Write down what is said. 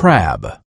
crab.